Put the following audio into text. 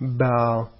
bow